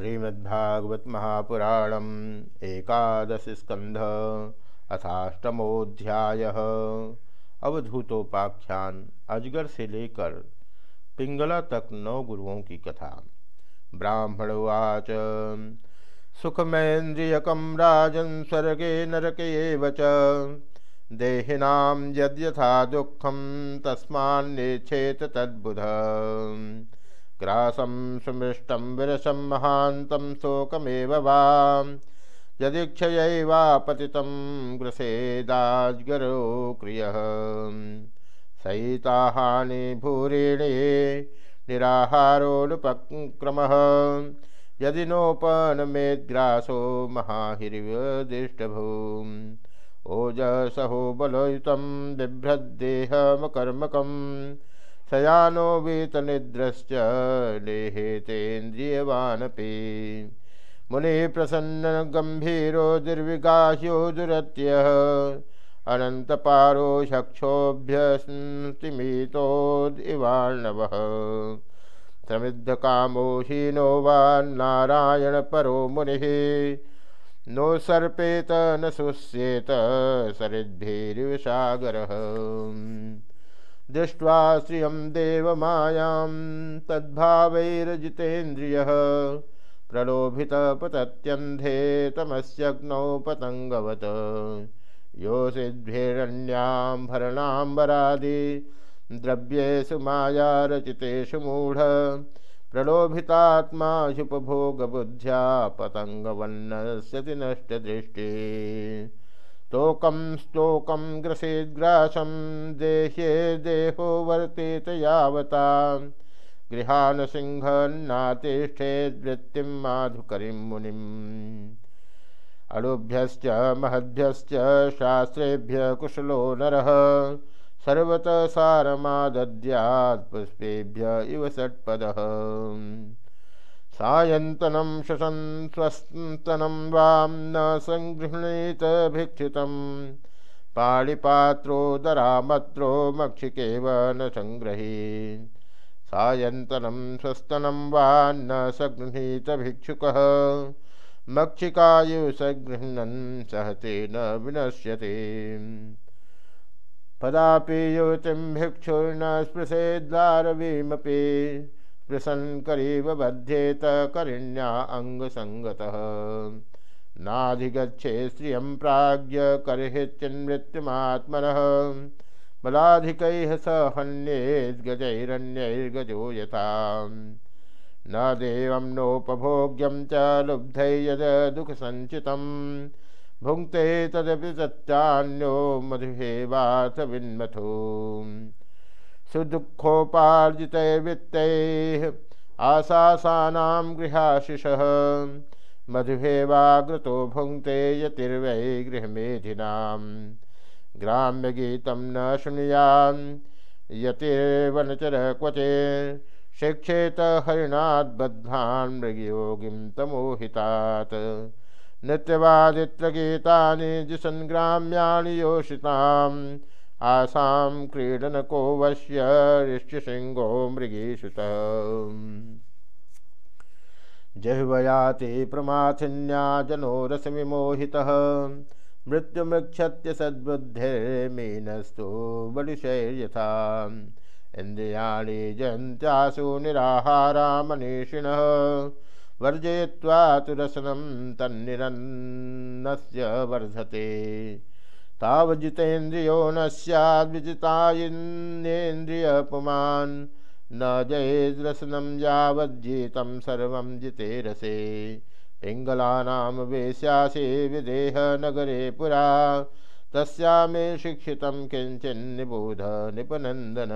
श्रीमद्भागवत महापुराण एकादश स्कंध अथाष्टमोध्याय अवधूतोपाख्यान अजगर से लेकर पिंगला तक नौ गुरुओं की कथा। ब्राह्मणवाच सुखमेन्द्रियकम राजन स्वर्गे नरके च। देहिनां यद्यथा दुःखं तस्मान्नेच्छेत तद्बुध। ग्रासम सुमृष्टम विरसम महांतम शोकमेव वाम यदीक्षयैवापतितं ग्रसेदाज्गरो क्रियः। सहिताहानि भूरिणे निराहारोनुपक्रमः यदि नोपनमेद्ग्रासो महाहिरिवदिष्टभूम्। ओजसहो बलयुतं बिभ्रद्देहमकर्मकम्। शयानो वीतनिद्रश्च लेहेतेन्द्रियवानपि। मुनि प्रसन्न गंभीरो दुर्विगाह्यो दुरत्यः। अनन्तपारो शक्षोभ्यस्तिमितोदिवार्णवः समिद्धकामो हीनो वा नारायणपरो मुनिः। नो सर्पेत न सुस्येत शुष्येत सरिद्भिरिवसागरः दृष्ट्वा श्रियं देवमायां तद्भावैरजितेन्द्रियः। प्रलोभितपतत्यन्धे तमस्यग्नौ पतङ्गवत् योषिद्भिरण्याम्भरणाम्बरादि द्रव्येषु मायारचितेषु मूढ। प्रलोभितात्मा शुपभोगबुद्ध्या पतङ्गवन्नस्यति नष्टदृष्टिः। स्तोकं स्तोकं ग्रसेद्ग्रासं देह्ये देहो वर्तेत यावता। गृहान् सिंहन्नातिष्ठेद्वृत्तिं माधुकरीं मुनिम्। अणुभ्यश्च महद्भ्यश्च शास्त्रेभ्य कुशलो नरः। सर्वतः सारमादद्यात् इव षट्पदः। सायन्तनं शशन् स्वस्तनं वां न सङ्गृह्णीत भिक्षितं पाणिपात्रोदरामत्रो मक्षिकेव न सङ्ग्रही सायन्तनं स्वस्तनं वा न सगृह्णीत भिक्षुकः। मक्षिकायु सगृह्णन् सहते न विनश्यते। पदापि युवतिं भिक्षुर्न स्पृशेद्वारवीमपि स्पृशन् करीव बध्येत करिण्या अङ्गसङ्गतः नाधिगच्छे श्रियं प्राज्ञ कर्हित्यन्मृत्युमात्मनः बलाधिकैः स यथा। न देवं नोपभोग्यं च लुब्धै यद् दुःखसञ्चितं भुङ्क्ते तदपि सत्यान्यो मधुहेवाथ विन्मथो। सुदुःखोपार्जितैर्वृत्तैः आशासानां गृहाशिषः। मधुहेवाग्रतो भुङ्क्ते यतिर्वै गृहमेधिनां ग्राम्यगीतं न शृणुयान् यतिर्वनचर क्वचे शिक्षेत हरिणाद्बद्धान् मृगयोगिं तमोहितात्। नृत्यवादित्रगीतानि जिसङ्ग्राम्याणि योषिताम् आसां क्रीडनको वश्य ऋष्यशृङ्गो मृगीषुतः जह्वयाति प्रमाथिन्या जनो रसविमोहितः मृत्युमृक्षत्य सद्बुद्धिर्मीनस्तु बलिशैर्यथा। इन्द्रियाणि जयन्त्यासु निराहारा मनीषिणः। वर्जयित्वा तु रसनं तन्निरन्नस्य वर्धते। तावजितेन्द्रियो न सैद्विजितायिन्नेन्द्रियपुमान् न जयेद्रसनं यावज्जितं सर्वं जितेरसे। पिङ्गलानां वेश्यासे विदेहनगरे पुरा। तस्या मे शिक्षितं किञ्चिन्निबोध निपनन्दन